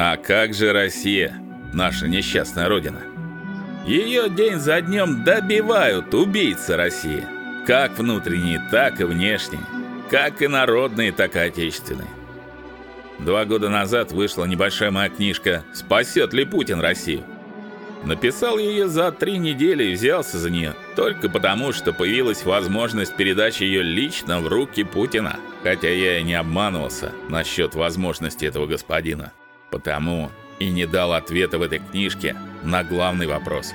А как же Россия, наша несчастная родина? Ее день за днем добивают убийцы России, как внутренние, так и внешние, как и народные, так и отечественные. Два года назад вышла небольшая моя книжка «Спасет ли Путин Россию?». Написал ее за три недели и взялся за нее только потому, что появилась возможность передачи ее лично в руки Путина, хотя я и не обманывался насчет возможности этого господина. Потому и не дал ответа в этой книжке на главный вопрос.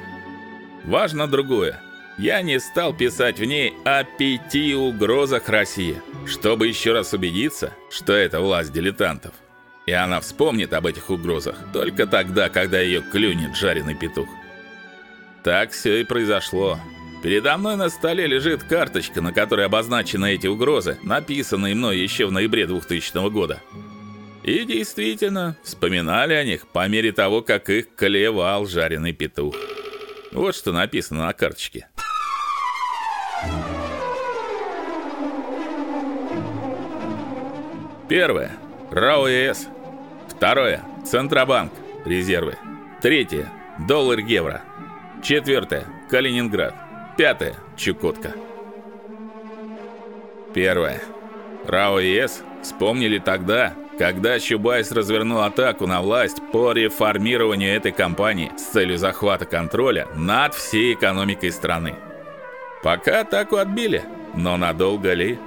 Важно другое. Я не стал писать в ней о пяти угрозах России, чтобы еще раз убедиться, что это власть дилетантов. И она вспомнит об этих угрозах только тогда, когда ее клюнет жареный петух. Так все и произошло. Передо мной на столе лежит карточка, на которой обозначены эти угрозы, написанные мной еще в ноябре 2000 года. И действительно, вспоминали о них по мере того, как их клевал жареный петух. Вот что написано на карточке. Первое. РАО-ЕС. Второе. Центробанк. Резервы. Третье. Доллар-евро. Четвертое. Калининград. Пятое. Чукотка. Первое. РАО ЕЭС вспомнили тогда, когда Чубайс развернул атаку на власть по реформированию этой компании с целью захвата контроля над всей экономикой страны. Пока атаку отбили, но надолго ли?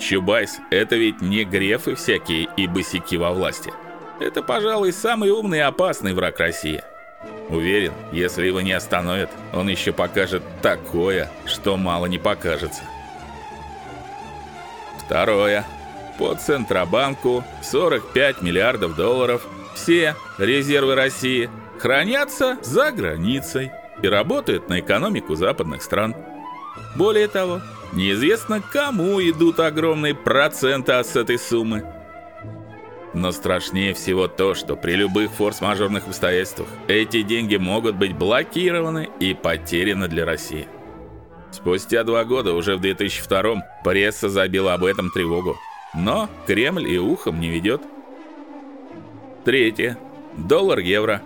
Чубайс это ведь не грефы всякие и босики во власти. Это, пожалуй, самый умный и опасный враг России. Уверен, если его не остановят, он еще покажет такое, что мало не покажется. Второе. По Центробанку 45 миллиардов долларов. Все резервы России хранятся за границей и работают на экономику западных стран. Более того, неизвестно, кому идут огромные проценты с этой суммы. Но страшнее всего то, что при любых форс-мажорных обстоятельствах эти деньги могут быть блокированы и потеряны для России. Спустя два года, уже в 2002 пресса забила об этом тревогу. Но Кремль и ухом не ведет. Третье. Доллар-евро.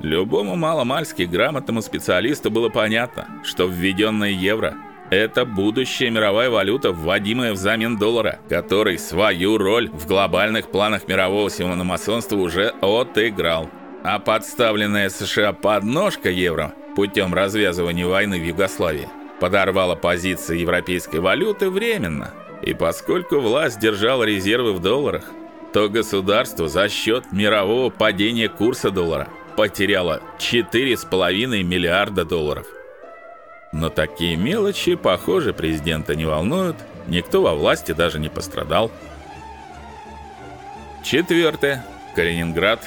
Любому маломальски грамотному специалисту было понятно, что введенное евро это будущая мировая валюта, вводимая взамен доллара, который свою роль в глобальных планах мирового симономасонства уже отыграл. А подставленная США подножка евро путем развязывания войны в Югославии подорвала позиции европейской валюты временно. И поскольку власть держала резервы в долларах, то государство за счет мирового падения курса доллара потеряло 4,5 миллиарда долларов. Но такие мелочи, похоже, президента не волнуют, никто во власти даже не пострадал. Четвертое. Калининград.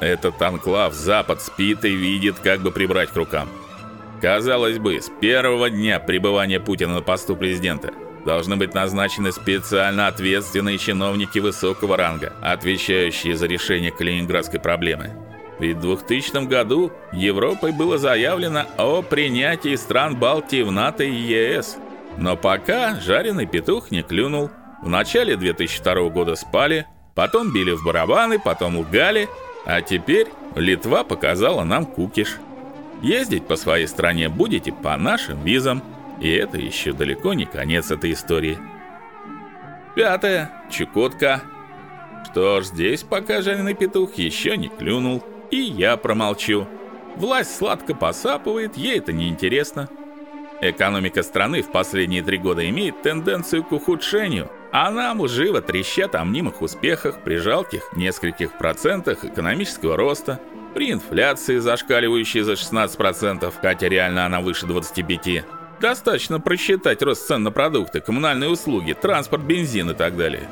Этот анклав Запад спит и видит, как бы прибрать к рукам. Казалось бы, с первого дня пребывания Путина на посту президента должны быть назначены специально ответственные чиновники высокого ранга, отвечающие за решение калининградской проблемы. Ведь в 2000 году Европой было заявлено о принятии стран Балтии в НАТО и ЕС. Но пока жареный петух не клюнул. В начале 2002 года спали, потом били в барабаны, потом лгали, а теперь Литва показала нам кукиш. Ездить по своей стране будете по нашим визам, и это еще далеко не конец этой истории. Пятое. Чукотка. Что ж, здесь пока жареный петух еще не клюнул. И я промолчу. Власть сладко посапывает, ей это не интересно. Экономика страны в последние три года имеет тенденцию к ухудшению, а нам живо трещат о мнимых успехах при жалких нескольких процентах экономического роста, при инфляции, зашкаливающей за 16%, хотя реально она выше 25%. Достаточно просчитать рост цен на продукты, коммунальные услуги, транспорт, бензин и так далее.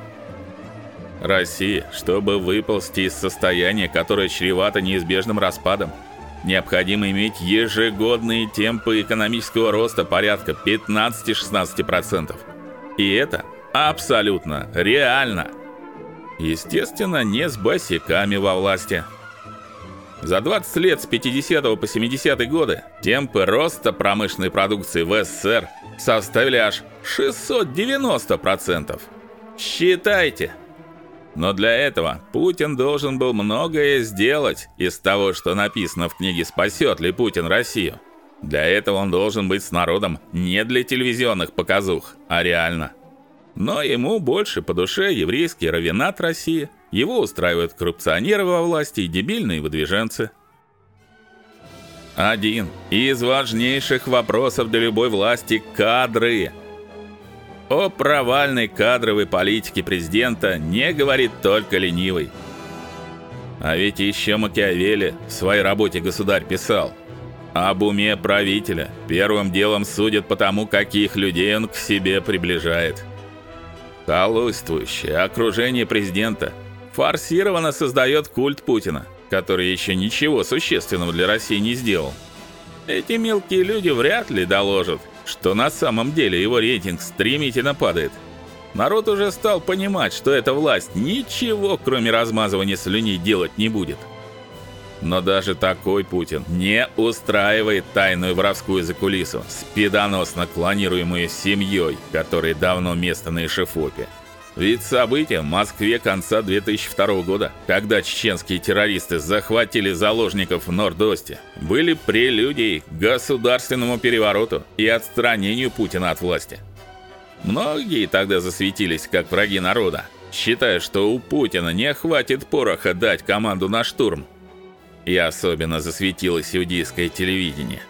России, чтобы выползти из состояния, которое чревато неизбежным распадом, необходимо иметь ежегодные темпы экономического роста порядка 15-16%. И это абсолютно реально. Естественно, не с босиками во власти. За 20 лет с 50 по 70 годы темпы роста промышленной продукции в СССР составили аж 690%. Считайте, Но для этого Путин должен был многое сделать из того, что написано в книге Спасет ли Путин Россию. Для этого он должен быть с народом не для телевизионных показух, а реально. Но ему больше по душе еврейский равенат России. Его устраивают коррупционеры во власти и дебильные выдвиженцы. Один из важнейших вопросов для любой власти кадры. О провальной кадровой политике президента не говорит только ленивый. А ведь еще Макиавелли в своей работе Государь писал: об уме правителя первым делом судят по тому, каких людей он к себе приближает. Холуйствующее окружение президента форсированно создает культ Путина, который еще ничего существенного для России не сделал. Эти мелкие люди вряд ли доложат, что на самом деле его рейтинг стремительно падает. Народ уже стал понимать, что эта власть ничего, кроме размазывания слюней, делать не будет. Но даже такой Путин не устраивает тайную воровскую закулису, спидоносно клонируемую семьей, которой давно место на эшафоте. Ведь события в Москве конца 2002 года, когда чеченские террористы захватили заложников в Нордосте, были прелюдией к государственному перевороту и отстранению Путина от власти. Многие тогда засветились как враги народа, считая, что у Путина не хватит пороха дать команду на штурм, и особенно засветилось иудейское телевидение.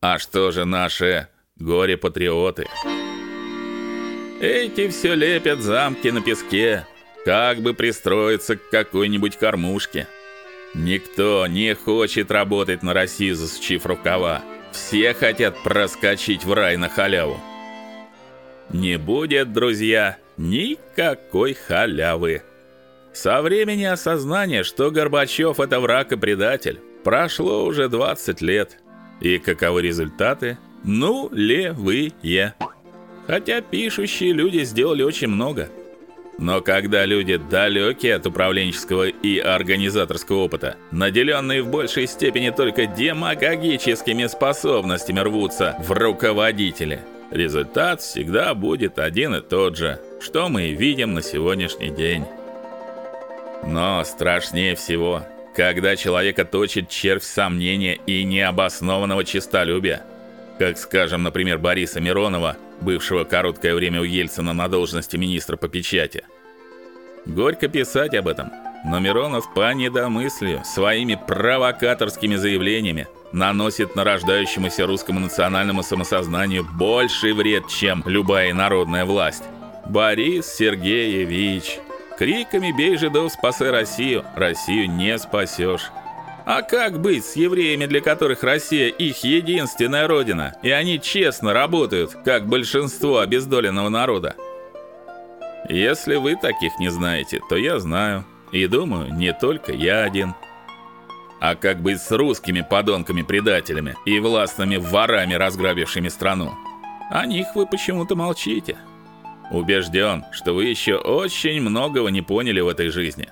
А что же наши горе-патриоты? Эти все лепят замки на песке, как бы пристроиться к какой-нибудь кормушке. Никто не хочет работать на Россию, засучив рукава. Все хотят проскочить в рай на халяву. Не будет, друзья, никакой халявы. Со времени осознания, что Горбачев это враг и предатель, прошло уже 20 лет. И каковы результаты? Ну, левые. Хотя пишущие люди сделали очень много. Но когда люди далекие от управленческого и организаторского опыта, наделенные в большей степени только демагогическими способностями рвутся в руководители – результат всегда будет один и тот же, что мы и видим на сегодняшний день. Но страшнее всего, когда человека точит червь сомнения и необоснованного честолюбия, как, скажем, например, Бориса Миронова, бывшего короткое время у Ельцина на должности министра по печати. Горько писать об этом, но Миронов по недомыслию своими провокаторскими заявлениями наносит нарождающемуся русскому национальному самосознанию больший вред, чем любая народная власть. Борис Сергеевич, криками бей жидов, спаси Россию, Россию не спасешь. А как быть с евреями, для которых Россия их единственная родина, и они честно работают, как большинство обездоленного народа? Если вы таких не знаете, то я знаю, и думаю, не только я один. А как быть с русскими подонками-предателями и властными ворами, разграбившими страну? О них вы почему-то молчите. Убежден, что вы еще очень многого не поняли в этой жизни.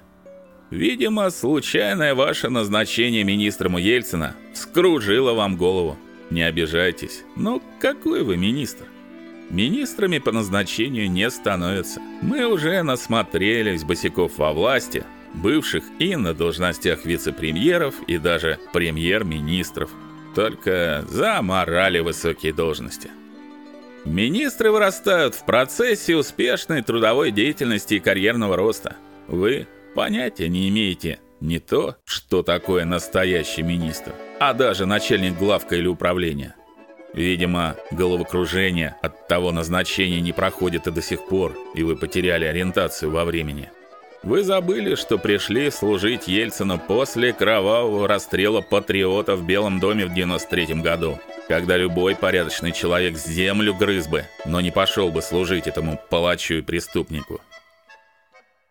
Видимо, случайное ваше назначение министром Ельцина скружило вам голову. Не обижайтесь. Ну, какой вы министр? Министрами по назначению не становятся. Мы уже насмотрелись босиков во власти, бывших и на должностях вице-премьеров и даже премьер-министров, только заморали высокие должности. Министры вырастают в процессе успешной трудовой деятельности и карьерного роста. Вы понятия не имеете не то, что такое настоящий министр, а даже начальник главка или управления. Видимо, головокружение от того назначения не проходит и до сих пор, и вы потеряли ориентацию во времени. Вы забыли, что пришли служить Ельцину после кровавого расстрела патриотов в Белом доме в 93 году, когда любой порядочный человек землю грыз бы, но не пошел бы служить этому палачу и преступнику.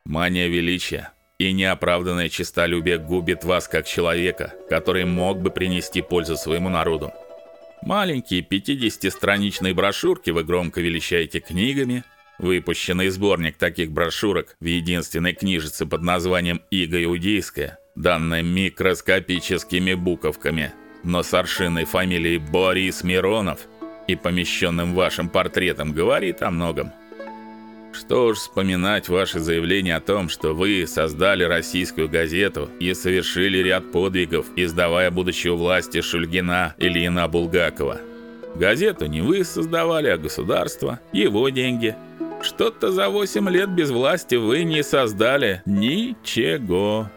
Мания величия и неоправданное честолюбие губит вас как человека, который мог бы принести пользу своему народу. Маленькие 50-страничные брошюрки вы громко величаете книгами – Выпущенный сборник таких брошюрок в единственной книжице под названием Иго Иудейская, данной микроскопическими буковками, но с аршинной фамилией Борис Миронов, и помещенным вашим портретом говорит о многом. Что ж вспоминать ваше заявление о том, что вы создали российскую газету и совершили ряд подвигов, издавая будучи у власти Шульгина или Ильина Булгакова. Газету не вы создавали, а государство, его деньги. Что-то за 8 лет без власти вы не создали ничего.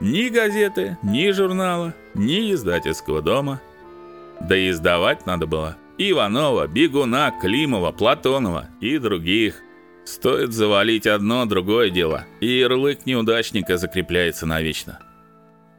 Ни газеты, ни журнала, ни издательского дома. Да и издавать надо было Иванова, Бегуна, Климова, Платонова и других. Стоит завалить одно, другое дело, и ярлык неудачника закрепляется навечно.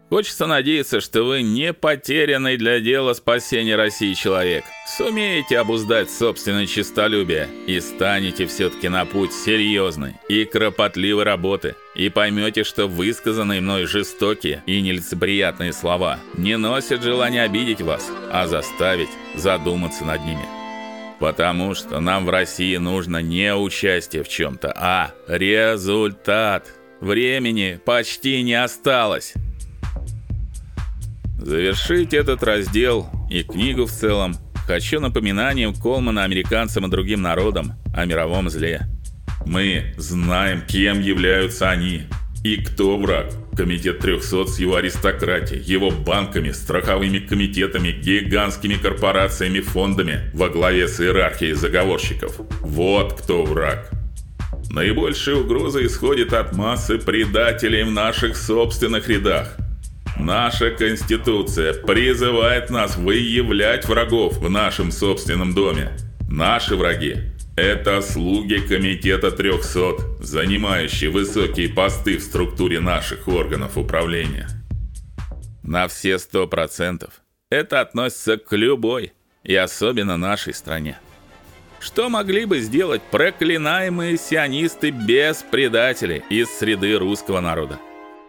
Хочется надеяться, что вы не потерянный для дела спасения России человек. Сумеете обуздать собственное честолюбие и станете все таки на путь серьезной и кропотливой работы, и поймете, что высказанные мной жестокие и нелицеприятные слова не носят желания обидеть вас, а заставить задуматься над ними. Потому что нам в России нужно не участие в чем то а результат. Времени почти не осталось. Завершить этот раздел и книгу в целом хочу напоминанием Колмана американцам и другим народам о мировом зле. Мы знаем, кем являются они и кто враг. Комитет 300 с его аристократией, его банками, страховыми комитетами, гигантскими корпорациями, фондами во главе с иерархией заговорщиков. Вот кто враг. Наибольшая угроза исходит от массы предателей в наших собственных рядах. Наша конституция призывает нас выявлять врагов в нашем собственном доме. Наши враги это слуги комитета 300, занимающие высокие посты в структуре наших органов управления. На все сто процентов. Это относится к любой, и особенно нашей стране. Что могли бы сделать проклинаемые сионисты без предателей из среды русского народа?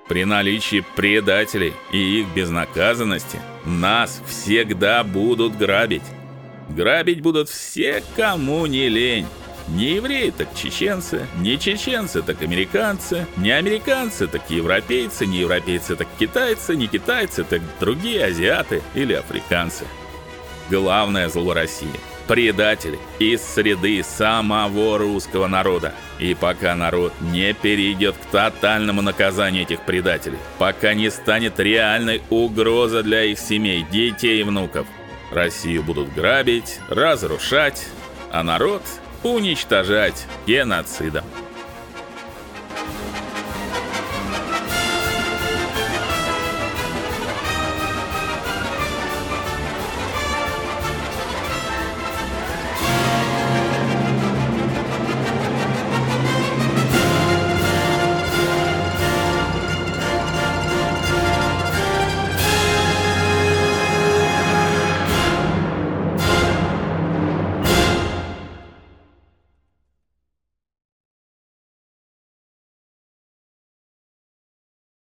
При наличии предателей и их безнаказанности нас всегда будут грабить. Грабить будут все, кому не лень. Не евреи, так чеченцы, не чеченцы, так американцы, не американцы, так европейцы, не европейцы, так китайцы, не китайцы, так другие азиаты или африканцы. Главное зло России предатели из среды самого русского народа. И пока народ не перейдет к тотальному наказанию этих предателей, пока не станет реальной угроза для их семей, детей и внуков, Россию будут грабить, разрушать, а народ уничтожать геноцидом.